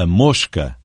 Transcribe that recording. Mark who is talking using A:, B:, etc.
A: a mosca.